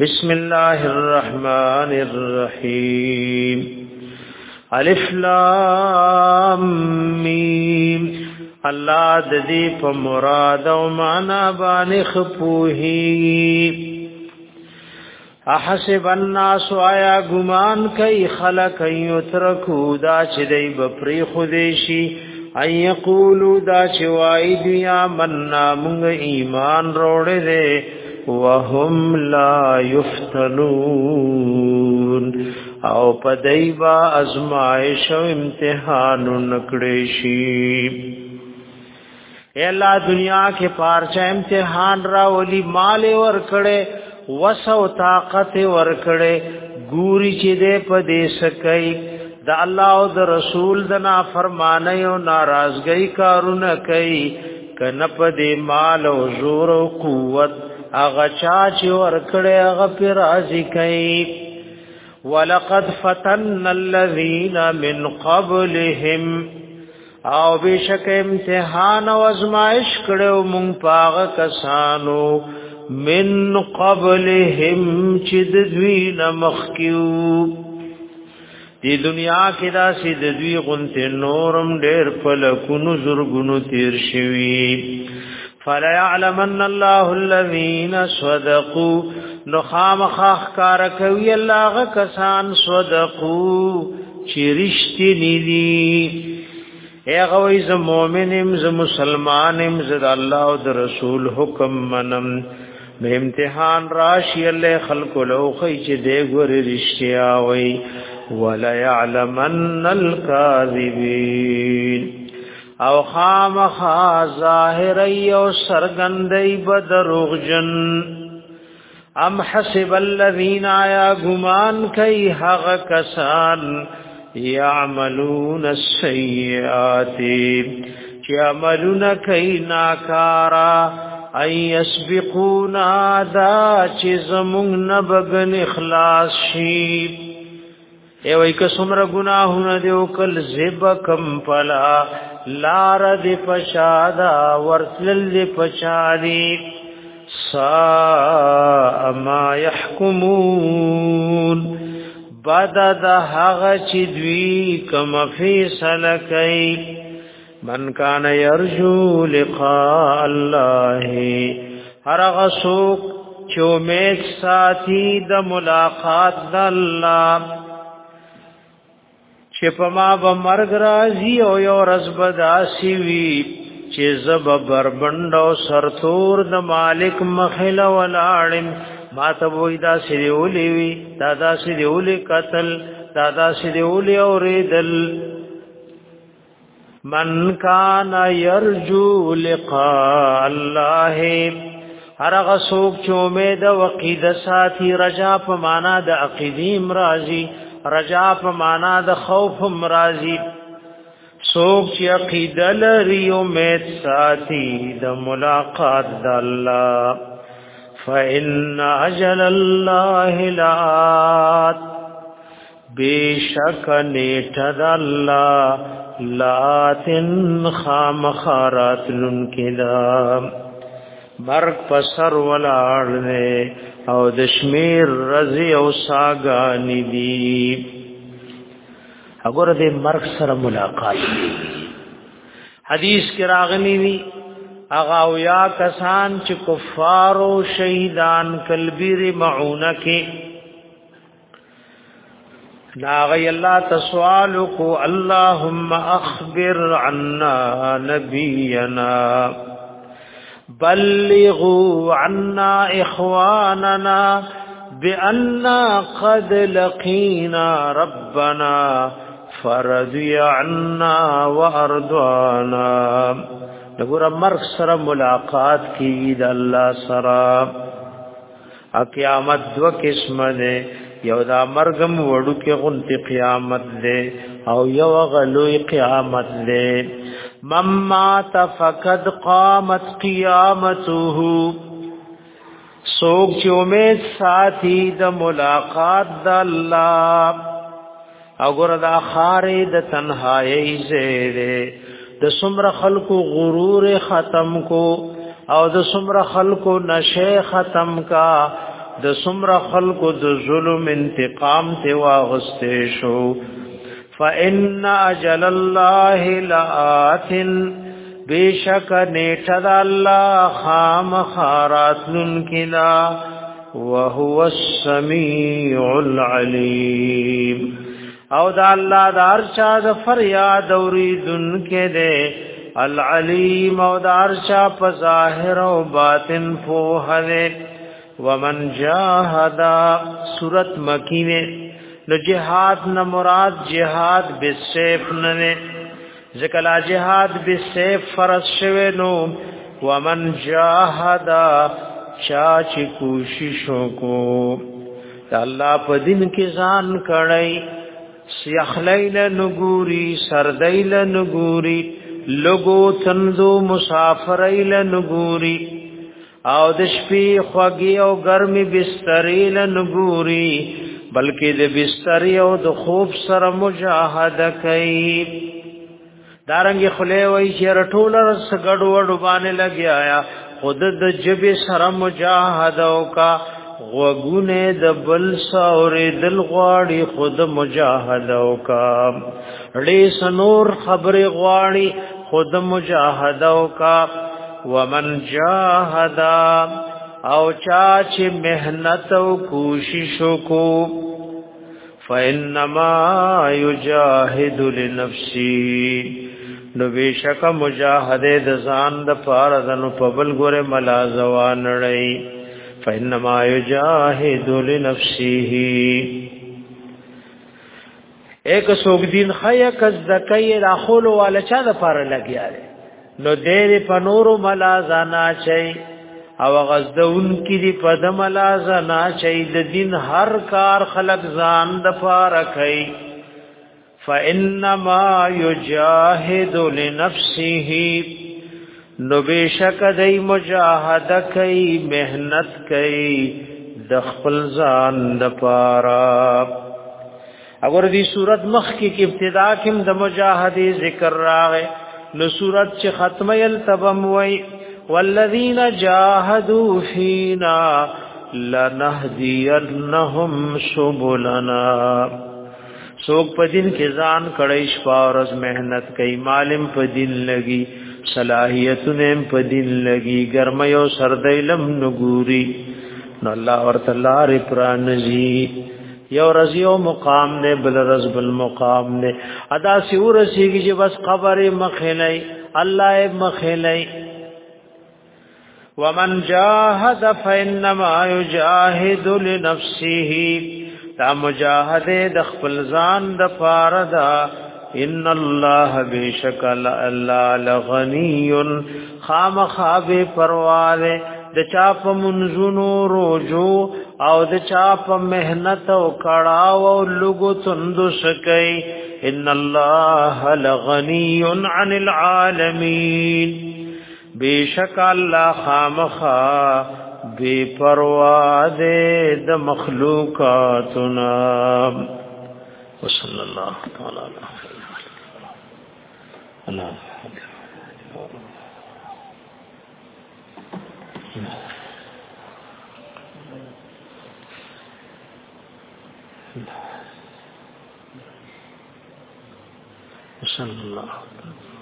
بسم الله الرحمن الرحيم الف لام میم الله د دې په مراد او معنا باندې خپوهي احسب الناس آیا ګمان کوي خلق یترکو دا چې دی بپری خودشي ای یقولو دا چې وای دی آمنا موږ ایمان روړې دي وهم لا يفتنون او پدای با ازمایش او امتحان نکړې شي اے الله دنیا کې پارچا امتحان را ولي مال ور کړې وسو طاقت ور کړې ګوري چې دې په دې سکي د الله او د رسول د نافرمانی او ناراضګۍ کارونه کوي کنه په دې مال او زور او قوت اغه چا چې ورکړې اغه پر راضي کوي ولقد فتن الذين من قبلهم او بشک امتحان او ازمائش کړو مونږ پاغه کسانو من قبلهم چې د دوی نمخکیو دی دنیا کې دا سي د دوی غنته نورم ډېر فلکونو زرګونو تیر شوي فلا يعلمن الله الذين صدقوا نخام خاخ کار کوي الله کسان صدقو چې رښتینی دي هغه وي ز مؤمنم ز مسلمانم ز الله او د رسول حکم منم به امتحان راشي الله خلق لوخي چې دی ګور رښتیا وي ولا يعلمن الكاذبين او خامخا ظاهر او سرګندې بدروغ جن ام حسب الذين يا غمان کوي هغه کسان يعملون السيئات چې عملونه کوي ناکارا اي يسبقون ذا چې زمون نبغن اخلاص شي اے وای که سمر گناهونه دی او کل زیب کم پلا لار دی پشادا ورسل دی پشادی سا ما يحكمون بدا د هغه چې دوی کم فیصله کوي من کان يرجو لقاء الله هر غسوک چې امید ساتي د ملاقات د الله چې په ما به مرګ راځي او یو رز بداسي وي چې زب بربند او سرتور د مالک مخل ولاړم ما ته وې دا سریولې وي دا دا سریولې قتل دا دا سریولې اورېدل من کان يرجو لقاء الله هرغه څوک چې امید او عقیده ساتي رجا په معنا د عقیدیم راځي رجا په معنا د خوف مرازی سوک چې عقیده لري او امید ساتي د ملاقات د الله فإن أجل الله لآت بیشک نیت د الله لاتن خامخارات لن کلام برق پسر ولاړ نه او د شمیر رزي او ساګانی دی اگر دې مرګ سره ملاقات دی حدیث کې راغلی دی اغا او یا کسان چې کفار او شهیدان کلبیر معونه کې ناغی اللہ تسوالکو اللہم اخبر عنا نبینا بلغوا عنا اخواننا بأننا قد لقينا ربنا فرضي عنا وارضانا دغه مرغ سره ملاقات کی د الله سره قیامت دو قسمه ده یو دا مرغم وړو کې غون قیامت ده او یو غلوی قیامت ده مما تفقد قامت قیامته سوک چې امید ساتي د ملاقات د الله او ګره د خارې د تنهایی زیره د سمر خلقو غرور ختم کو او د سمر خلقو نشه ختم کا د سمر خلقو د ظلم انتقام ته واغسته شو فإن أجل الله لآت بیشک نیټه د الله خامخارات لنکدا وهو السميع العليم او د الله د ارشا د فریاد اوریدن کې ده العلیم او د ارشا په ظاهر او باطن فوهله ومن جاهدا سورت مکینه نو جهاد نه مراد جهاد بالسيف نه نه ځکه لا جهاد بالسيف فرض شوه نو ومن جاهدا چا چې کوشش وکړو الله په دین کې ځان کړی سیخلیل نګوري سردیل نګوري لګو تندو مسافریل نګوري او د شپې خوږی او ګرمي بستریل نګوري بلکې د بستر یو د خوب سره مجاهده کوي دارنګ خله وای چې رټولر سګړ وډ باندې لګیا خود د جب سره مجاهده وکا غوګونه د بل ساورې دل غواړي خود مجاهده وکا ریس نور خبره غواړي خود مجاهده وکا ومن جاهدا او چا چې مهنت او کوشش وکړو فإنما يجاهد لنفسه نو بیشک مجاهده د ځان د پاره د نو په بل ګوره ملا زوان لري فإنما يجاهد لنفسه ایک سوګ دین خیا کز دکای راخول والا چا د پاره لګیا نو دیر په نور ملا زانا چي او غزدون کی دی پدم لازا نا چای د دین هر کار خلق ځان د پاره کوي فانما یجاهد لنفسه نو بشک دای مجاهده کوي مهنت کوي د خپل ځان د پاره اگر دی صورت مخ کی ابتدا کم د مجاهده ذکر راغې نو صورت چې ختمه ال تبم وای والذین جاهدوا فینا لنهدینهم سبلنا سوک په دین کې ځان کړي شپه ورځ مهنت کوي مالم په دین لګي صلاحیتونه په دین لګي ګرمي او سردی لم نګوري نو الله ورته لارې پرانځي یو رضی او مقام نه بل رز بل مقام نه ادا سی ورسیږي چې بس خبره مخې نه الله مخې نه ومن جاهد فانما يجاهد لنفسه دا مجاهد د خپل ځان د پاره دا ان الله بشکل الله لغنی خامخاب پرواله د چا په منځونو روجو او د چا په مهنت او کړاو او لګو تندو سکي ان الله لغنی عن العالمین بیشک الله خامخا بے پروا دے د مخلوقاتنا وصلی اللہ تعالی علیہ اللہ صلی اللہ علیہ